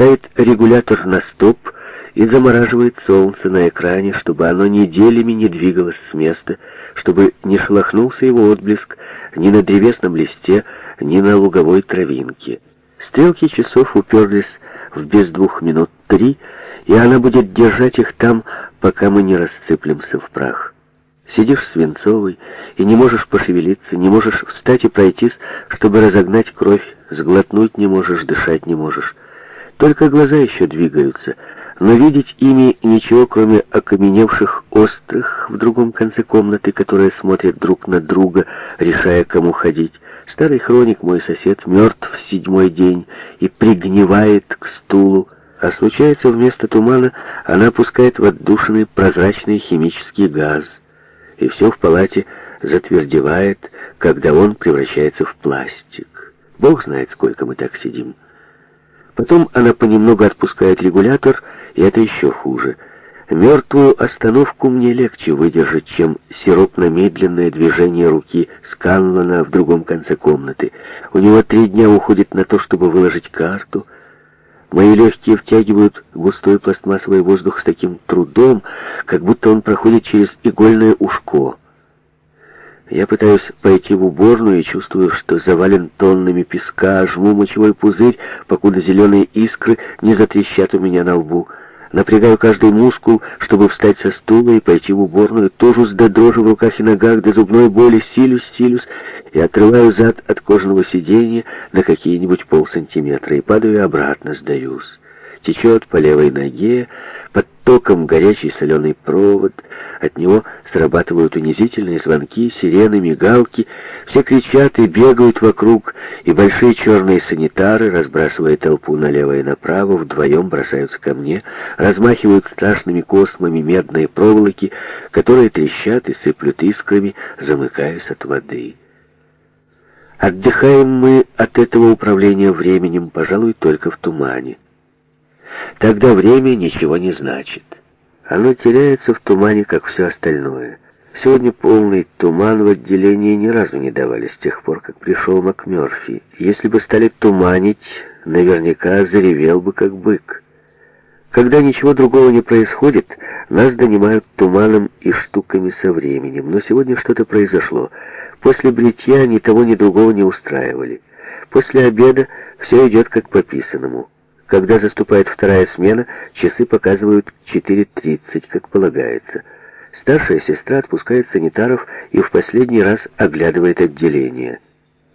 натаскает регулятор на стоп и замораживает солнце на экране, чтобы оно неделями не двигалось с места, чтобы не шелохнулся его отблеск ни на древесном листе, ни на луговой травинке. Стрелки часов уперлись в без двух минут три, и она будет держать их там, пока мы не рассыплемся в прах. Сидишь свинцовый и не можешь пошевелиться, не можешь встать и пройтись, чтобы разогнать кровь, сглотнуть не можешь, дышать не можешь. Только глаза еще двигаются, но видеть ими ничего, кроме окаменевших острых в другом конце комнаты, которые смотрят друг на друга, решая, кому ходить. Старый хроник, мой сосед, мертв седьмой день и пригнивает к стулу, а случается вместо тумана она пускает в отдушенный прозрачный химический газ, и все в палате затвердевает, когда он превращается в пластик. Бог знает, сколько мы так сидим. Потом она понемногу отпускает регулятор, и это еще хуже. Мертвую остановку мне легче выдержать, чем сиропно-медленное движение руки Сканлана в другом конце комнаты. У него три дня уходит на то, чтобы выложить карту. Мои легкие втягивают густой пластмассовый воздух с таким трудом, как будто он проходит через игольное ушко. Я пытаюсь пойти в уборную и чувствую, что завален тоннами песка, жму мочевой пузырь, покуда зеленые искры не затрещат у меня на лбу. Напрягаю каждый мускул, чтобы встать со стула и пойти в уборную. Тужусь до дрожи в руках и ногах, до зубной боли, силюсь, силюсь, и отрываю зад от кожаного сиденья на какие-нибудь полсантиметра и падаю обратно, сдаюсь. Течет по левой ноге, под током горячий соленый провод, от него срабатывают унизительные звонки, сирены, мигалки, все кричат и бегают вокруг, и большие черные санитары, разбрасывая толпу налево и направо, вдвоем бросаются ко мне, размахивают страшными космами медные проволоки, которые трещат и сыплют искрами, замыкаясь от воды. Отдыхаем мы от этого управления временем, пожалуй, только в тумане. Тогда время ничего не значит. Оно теряется в тумане, как все остальное. Сегодня полный туман в отделении ни разу не давали с тех пор, как пришел МакМёрфи. Если бы стали туманить, наверняка заревел бы, как бык. Когда ничего другого не происходит, нас донимают туманом и штуками со временем. Но сегодня что-то произошло. После бритья ни того, ни другого не устраивали. После обеда все идет как пописанному. писанному. Когда заступает вторая смена, часы показывают 4.30, как полагается. Старшая сестра отпускает санитаров и в последний раз оглядывает отделение.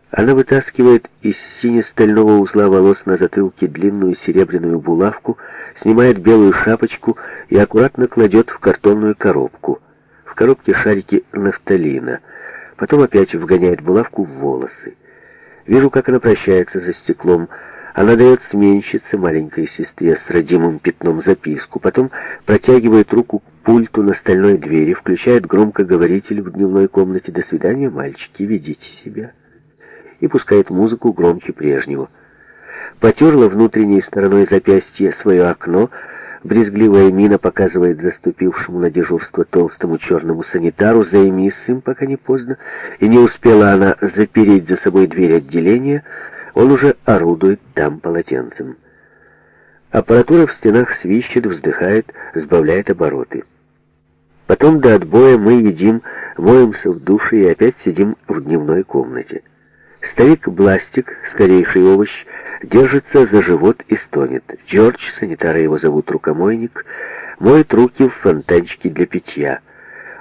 Она вытаскивает из сине-стального узла волос на затылке длинную серебряную булавку, снимает белую шапочку и аккуратно кладет в картонную коробку. В коробке шарики нафталина. Потом опять вгоняет булавку в волосы. Вижу, как она прощается за стеклом, она дает сменщице, маленькой сестре с родимым пятном записку, потом протягивает руку к пульту на стальной двери, включает громкоговоритель в дневной комнате. «До свидания, мальчики, ведите себя» и пускает музыку громче прежнего. Потерла внутренней стороной запястья свое окно, брезгливая мина показывает заступившему на дежурство толстому черному санитару. «Займись им, пока не поздно», и не успела она запереть за собой дверь отделения — он уже орудует там полотенцем. Аппаратура в стенах свищет, вздыхает, сбавляет обороты. Потом до отбоя мы едим, моемся в душе и опять сидим в дневной комнате. Старик-бластик, скорейший овощ, держится за живот и стонет. Джордж, санитара его зовут рукомойник, моет руки в фонтанчике для питья.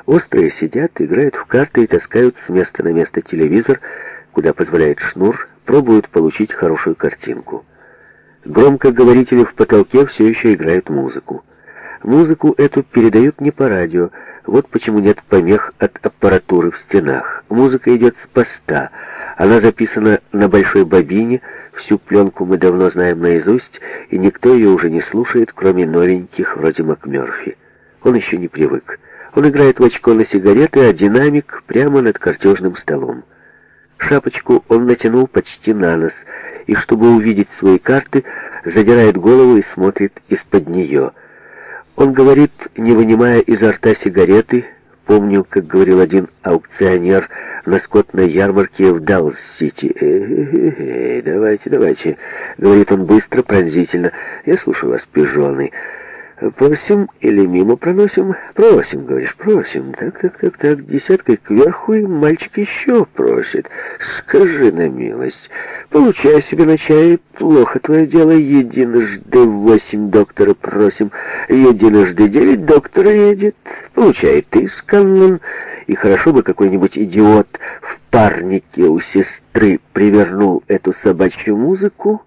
Острые сидят, играют в карты и таскают с места на место телевизор, куда позволяет шнур, пробуют получить хорошую картинку. Громкоговорители в потолке все еще играют музыку. Музыку эту передают не по радио, вот почему нет помех от аппаратуры в стенах. Музыка идет с поста, она записана на Большой Бобине, всю пленку мы давно знаем наизусть, и никто ее уже не слушает, кроме новеньких вроде МакМерфи. Он еще не привык. Он играет в очко на сигареты, а динамик прямо над картежным столом. Шапочку он натянул почти на нос, и, чтобы увидеть свои карты, задирает голову и смотрит из-под нее. Он говорит, не вынимая изо рта сигареты, помню, как говорил один аукционер на скотной ярмарке в Даллс-Сити. «Эй, э, э, э, давайте, давайте», — говорит он быстро, пронзительно. «Я слушаю вас, пижоны». Просим или мимо проносим? Просим, говоришь, просим. Так, так, так, так, десяткой кверху, и мальчик еще просит. Скажи на милость, получай себе на чай, плохо твое дело. Единожды восемь доктора просим, единожды девять доктора едет. Получай ты, Сканлон, и хорошо бы какой-нибудь идиот в парнике у сестры привернул эту собачью музыку.